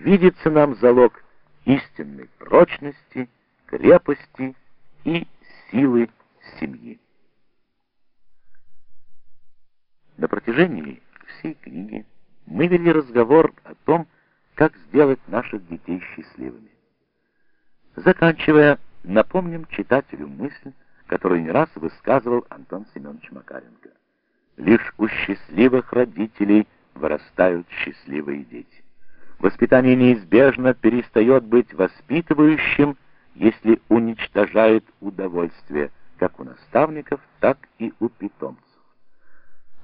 видится нам залог истинной прочности, крепости и силы семьи. На протяжении всей книги мы вели разговор о том, как сделать наших детей счастливыми. Заканчивая, напомним читателю мысль, которую не раз высказывал Антон Семенович Макаренко. Лишь у счастливых родителей вырастают счастливые дети. Воспитание неизбежно перестает быть воспитывающим, если уничтожает удовольствие, как у наставников, так и у питомцев.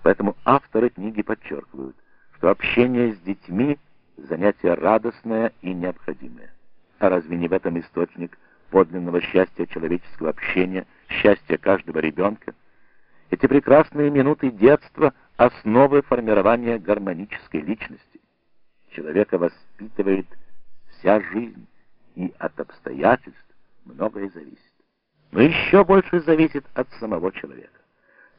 Поэтому авторы книги подчеркивают, что общение с детьми – занятие радостное и необходимое. А разве не в этом источник подлинного счастья человеческого общения, счастья каждого ребенка? Эти прекрасные минуты детства – основы формирования гармонической личности. Человека воспитывает вся жизнь, и от обстоятельств многое зависит. Но еще больше зависит от самого человека.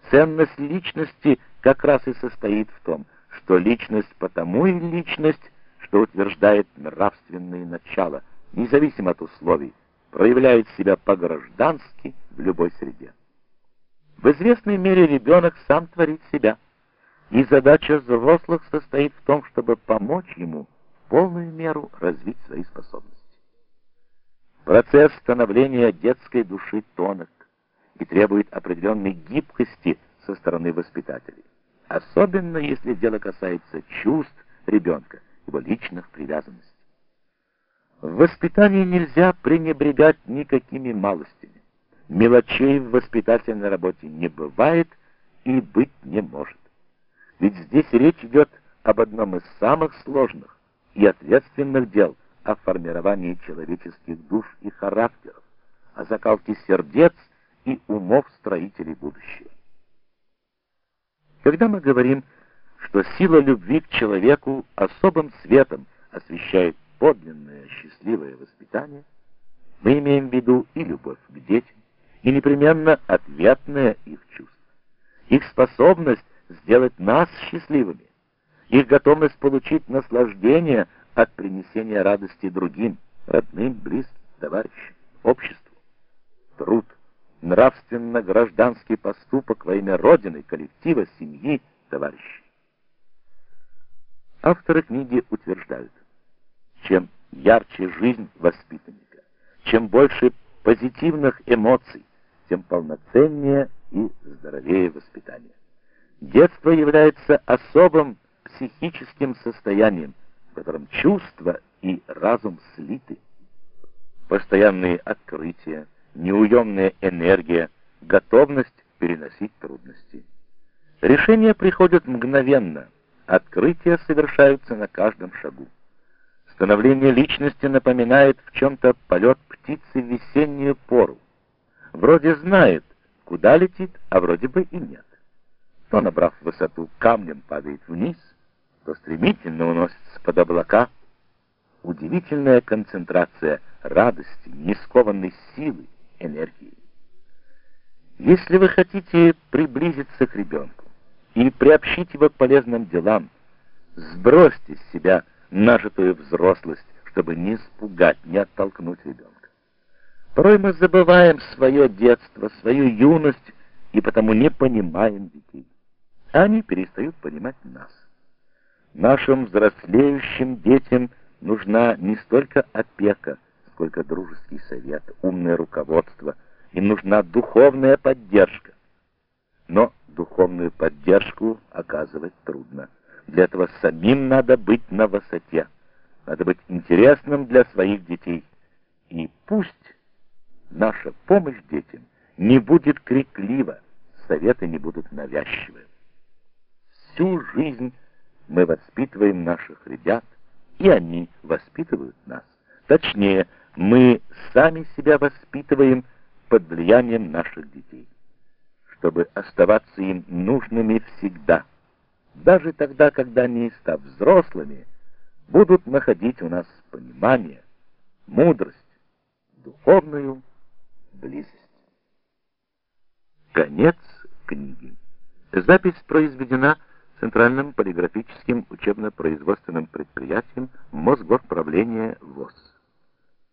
Ценность личности как раз и состоит в том, что личность потому и личность, что утверждает нравственные начала, независимо от условий, проявляет себя по-граждански в любой среде. В известной мере ребенок сам творит себя, и задача взрослых состоит в том, чтобы помочь ему в полную меру развить свои способности. Процесс становления детской души тонок и требует определенной гибкости со стороны воспитателей, особенно если дело касается чувств ребенка, его личных привязанностей. В воспитании нельзя пренебрегать никакими малостями. Мелочей в воспитательной работе не бывает и быть не может. Ведь здесь речь идет об одном из самых сложных и ответственных дел о формировании человеческих душ и характеров, о закалке сердец и умов строителей будущего. Когда мы говорим, что сила любви к человеку особым светом освещает подлинное счастливое воспитание, мы имеем в виду и любовь к детям, и непременно ответное их чувство, их способность сделать нас счастливыми, их готовность получить наслаждение от принесения радости другим, родным, близким, товарищам, обществу. Труд, нравственно-гражданский поступок во имя Родины, коллектива, семьи, товарищей. Авторы книги утверждают, чем ярче жизнь воспитанника, чем больше позитивных эмоций, тем полноценнее и здоровее воспитание. Детство является особым психическим состоянием, в котором чувства и разум слиты. Постоянные открытия, неуемная энергия, готовность переносить трудности. Решения приходят мгновенно, открытия совершаются на каждом шагу. Становление личности напоминает в чем-то полет птицы в весеннюю пору. Вроде знает, куда летит, а вроде бы и нет. То, набрав высоту, камнем падает вниз, то стремительно уносится под облака. Удивительная концентрация радости, нескованной силы, энергии. Если вы хотите приблизиться к ребенку и приобщить его к полезным делам, сбросьте с себя нажитую взрослость, чтобы не испугать, не оттолкнуть ребенка. Порой мы забываем свое детство, свою юность и потому не понимаем детей. Они перестают понимать нас. Нашим взрослеющим детям нужна не столько опека, сколько дружеский совет, умное руководство. Им нужна духовная поддержка. Но духовную поддержку оказывать трудно. Для этого самим надо быть на высоте. Надо быть интересным для своих детей. И пусть наша помощь детям не будет криклива, советы не будут навязчивы. Всю жизнь мы воспитываем наших ребят, и они воспитывают нас. Точнее, мы сами себя воспитываем под влиянием наших детей, чтобы оставаться им нужными всегда, даже тогда, когда они, став взрослыми, будут находить у нас понимание, мудрость, духовную близость. Конец книги. Запись произведена Центральным полиграфическим учебно-производственным предприятием Мосгорправления ВОЗ.